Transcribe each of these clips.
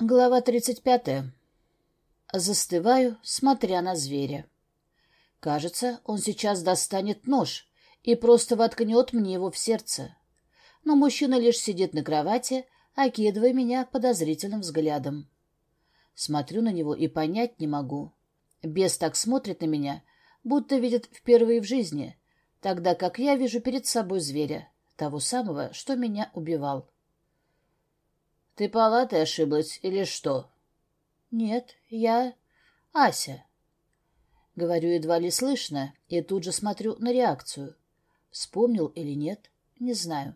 Глава тридцать пятая. Застываю, смотря на зверя. Кажется, он сейчас достанет нож и просто воткнет мне его в сердце. Но мужчина лишь сидит на кровати, окидывая меня подозрительным взглядом. Смотрю на него и понять не могу. Бес так смотрит на меня, будто видит впервые в жизни, тогда как я вижу перед собой зверя, того самого, что меня убивал. Ты палатой ошиблась или что? Нет, я... Ася. Говорю едва ли слышно и тут же смотрю на реакцию. Вспомнил или нет, не знаю.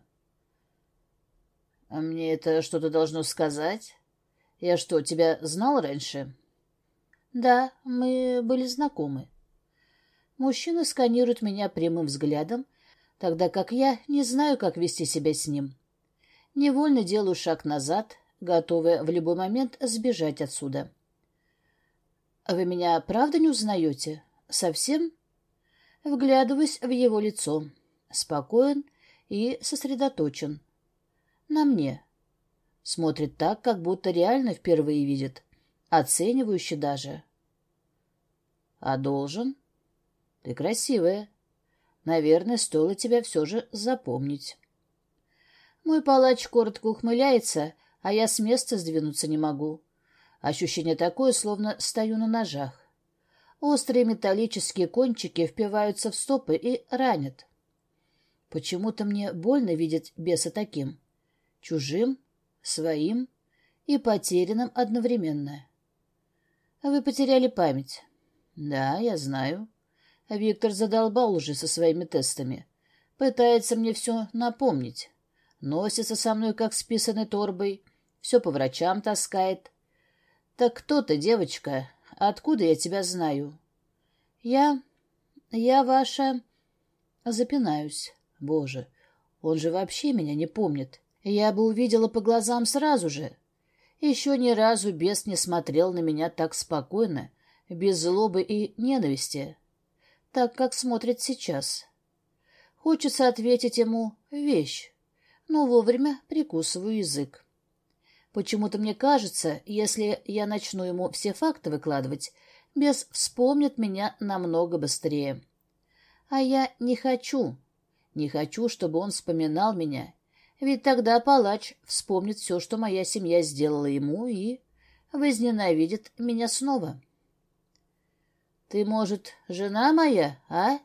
А мне это что-то должно сказать? Я что, тебя знал раньше? Да, мы были знакомы. Мужчина сканирует меня прямым взглядом, тогда как я не знаю, как вести себя с ним. Невольно делаю шаг назад, готовая в любой момент сбежать отсюда. «Вы меня правда не узнаете? Совсем?» Вглядываясь в его лицо. Спокоен и сосредоточен. На мне. Смотрит так, как будто реально впервые видит. Оценивающе даже. «А должен?» «Ты красивая. Наверное, стоило тебя все же запомнить». Мой палач коротко ухмыляется, а я с места сдвинуться не могу. Ощущение такое, словно стою на ножах. Острые металлические кончики впиваются в стопы и ранят. Почему-то мне больно видеть беса таким. Чужим, своим и потерянным одновременно. Вы потеряли память. Да, я знаю. Виктор задолбал уже со своими тестами. Пытается мне все напомнить. Носится со мной, как с писаной торбой. Все по врачам таскает. Так кто ты, девочка? Откуда я тебя знаю? Я... я ваша... Запинаюсь. Боже, он же вообще меня не помнит. Я бы увидела по глазам сразу же. Еще ни разу бес не смотрел на меня так спокойно, без злобы и ненависти, так как смотрит сейчас. Хочется ответить ему «вещь», но вовремя прикусываю язык. Почему-то мне кажется, если я начну ему все факты выкладывать, бес вспомнит меня намного быстрее. А я не хочу, не хочу, чтобы он вспоминал меня, ведь тогда палач вспомнит все, что моя семья сделала ему, и возненавидит меня снова. «Ты, может, жена моя, а?»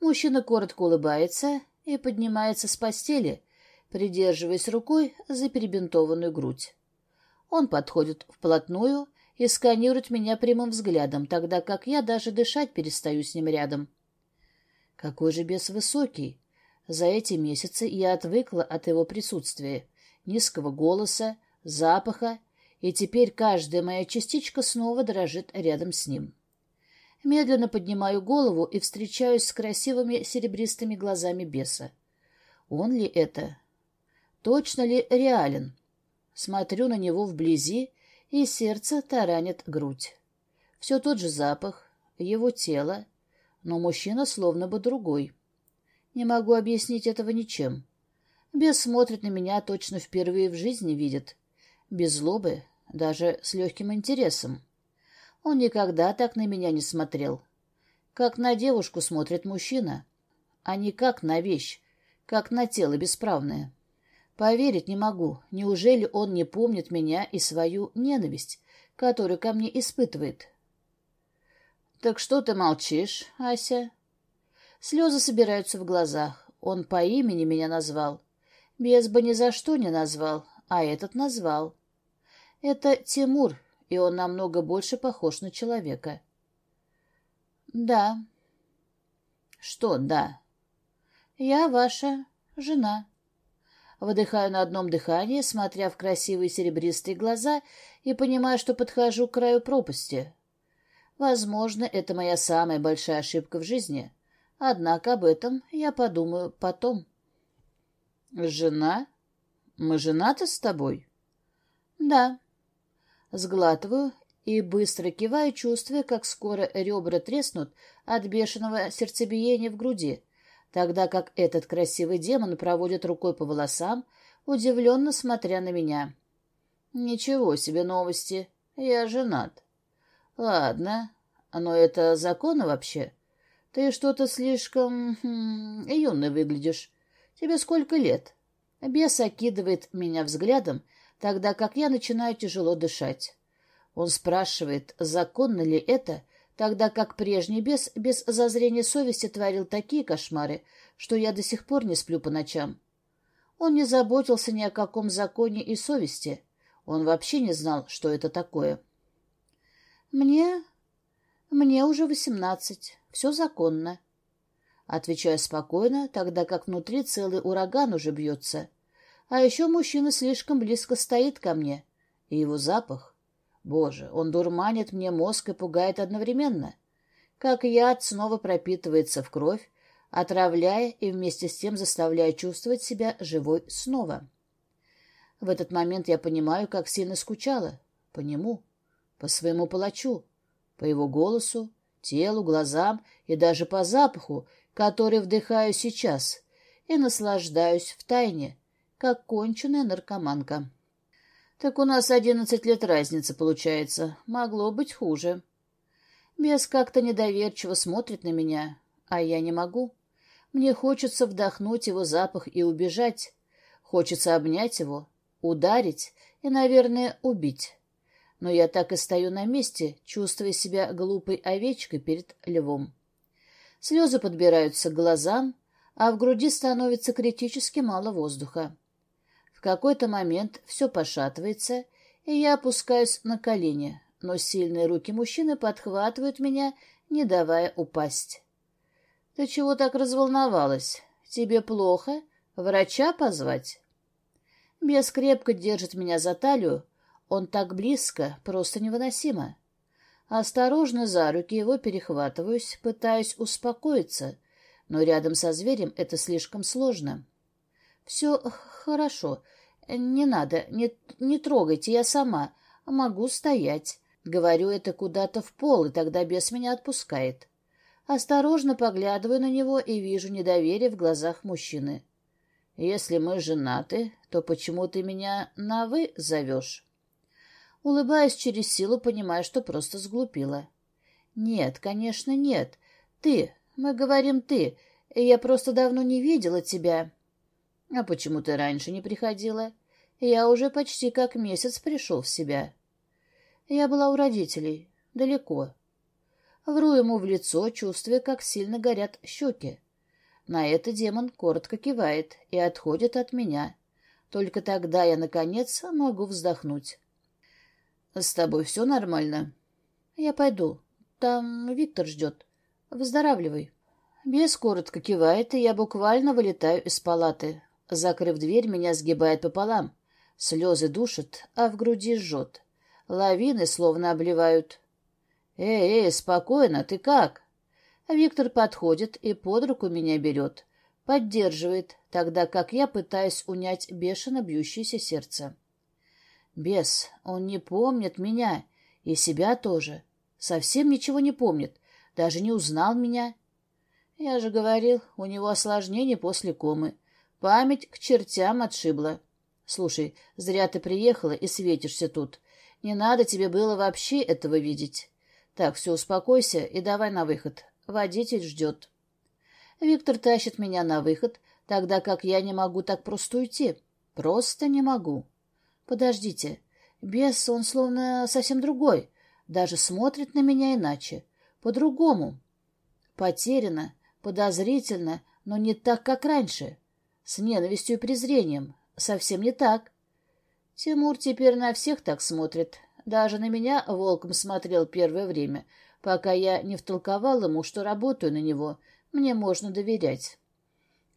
Мужчина коротко улыбается и поднимается с постели, придерживаясь рукой за перебинтованную грудь. Он подходит вплотную и сканирует меня прямым взглядом, тогда как я даже дышать перестаю с ним рядом. Какой же бес высокий! За эти месяцы я отвыкла от его присутствия, низкого голоса, запаха, и теперь каждая моя частичка снова дрожит рядом с ним. Медленно поднимаю голову и встречаюсь с красивыми серебристыми глазами беса. Он ли это? Точно ли реален. Смотрю на него вблизи, и сердце таранит грудь. Все тот же запах, его тело, но мужчина словно бы другой. Не могу объяснить этого ничем. Бес смотрит на меня точно впервые в жизни видит. Без злобы, даже с легким интересом. Он никогда так на меня не смотрел. Как на девушку смотрит мужчина, а не как на вещь, как на тело бесправное. Поверить не могу. Неужели он не помнит меня и свою ненависть, которую ко мне испытывает? Так что ты молчишь, Ася? Слезы собираются в глазах. Он по имени меня назвал. Без бы ни за что не назвал, а этот назвал. Это Тимур, и он намного больше похож на человека. Да. Что да? Я ваша жена. Выдыхаю на одном дыхании, смотря в красивые серебристые глаза и понимаю, что подхожу к краю пропасти. Возможно, это моя самая большая ошибка в жизни. Однако об этом я подумаю потом. «Жена? Мы женаты с тобой?» «Да». Сглатываю и быстро киваю, чувствуя, как скоро ребра треснут от бешеного сердцебиения в груди тогда как этот красивый демон проводит рукой по волосам, удивленно смотря на меня. Ничего себе новости. Я женат. Ладно. Но это законно вообще? Ты что-то слишком хм, юный выглядишь. Тебе сколько лет? Бес окидывает меня взглядом, тогда как я начинаю тяжело дышать. Он спрашивает, законно ли это, тогда как прежний бес без зазрения совести творил такие кошмары, что я до сих пор не сплю по ночам. Он не заботился ни о каком законе и совести. Он вообще не знал, что это такое. Мне... мне уже восемнадцать. Все законно. Отвечаю спокойно, тогда как внутри целый ураган уже бьется. А еще мужчина слишком близко стоит ко мне. И его запах. Боже, он дурманит мне мозг и пугает одновременно. Как яд снова пропитывается в кровь, отравляя и вместе с тем заставляя чувствовать себя живой снова. В этот момент я понимаю, как сильно скучала. По нему, по своему палачу, по его голосу, телу, глазам и даже по запаху, который вдыхаю сейчас, и наслаждаюсь в тайне, как конченая наркоманка. Так у нас одиннадцать лет разницы получается. Могло быть хуже. Бес как-то недоверчиво смотрит на меня, а я не могу. Мне хочется вдохнуть его запах и убежать. Хочется обнять его, ударить и, наверное, убить. Но я так и стою на месте, чувствуя себя глупой овечкой перед львом. Слезы подбираются к глазам, а в груди становится критически мало воздуха. В какой-то момент все пошатывается, и я опускаюсь на колени, но сильные руки мужчины подхватывают меня, не давая упасть. «Ты чего так разволновалась? Тебе плохо? Врача позвать?» Бес крепко держит меня за талию. Он так близко, просто невыносимо. Осторожно за руки его перехватываюсь, пытаюсь успокоиться, но рядом со зверем это слишком сложно. «Все хорошо. Не надо, не, не трогайте, я сама. Могу стоять». Говорю это куда-то в пол, и тогда бес меня отпускает. Осторожно поглядываю на него и вижу недоверие в глазах мужчины. «Если мы женаты, то почему ты меня на «вы» зовешь?» Улыбаясь через силу, понимая, что просто сглупила. «Нет, конечно, нет. Ты. Мы говорим «ты». Я просто давно не видела тебя». «А почему ты раньше не приходила?» «Я уже почти как месяц пришел в себя». «Я была у родителей. Далеко. Вру ему в лицо, чувствуя, как сильно горят щеки. На это демон коротко кивает и отходит от меня. Только тогда я, наконец, могу вздохнуть. — С тобой все нормально? — Я пойду. Там Виктор ждет. Выздоравливай. Бес коротко кивает, и я буквально вылетаю из палаты. Закрыв дверь, меня сгибает пополам. Слезы душат, а в груди жжет. Лавины словно обливают. «Эй, эй, спокойно, ты как?» Виктор подходит и под руку меня берет, поддерживает, тогда как я пытаюсь унять бешено бьющееся сердце. Бес, он не помнит меня, и себя тоже. Совсем ничего не помнит, даже не узнал меня. Я же говорил, у него осложнение после комы. Память к чертям отшибла. Слушай, зря ты приехала и светишься тут. Не надо тебе было вообще этого видеть. Так, все, успокойся и давай на выход. Водитель ждет. Виктор тащит меня на выход, тогда как я не могу так просто уйти. Просто не могу. Подождите. Бес, он словно совсем другой. Даже смотрит на меня иначе. По-другому. Потеряно, подозрительно, но не так, как раньше. С ненавистью и презрением. Совсем не так. Тимур теперь на всех так смотрит, даже на меня волком смотрел первое время, пока я не втолковал ему, что работаю на него, мне можно доверять.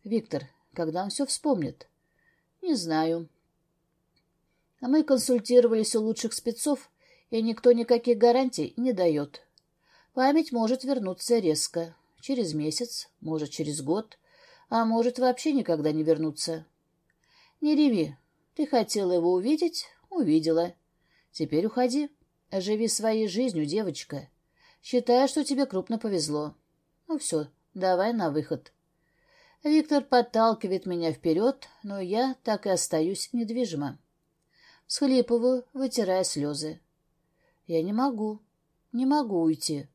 Виктор, когда он все вспомнит? Не знаю. А мы консультировались у лучших спецов, и никто никаких гарантий не дает. Память может вернуться резко. Через месяц, может, через год, а может, вообще никогда не вернуться. Не реви. Ты хотела его увидеть? Увидела. Теперь уходи. Живи своей жизнью, девочка. Считай, что тебе крупно повезло. Ну все, давай на выход. Виктор подталкивает меня вперед, но я так и остаюсь недвижима. Схлипываю, вытирая слезы. Я не могу, не могу уйти.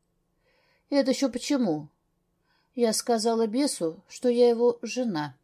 Это еще почему? Я сказала бесу, что я его жена.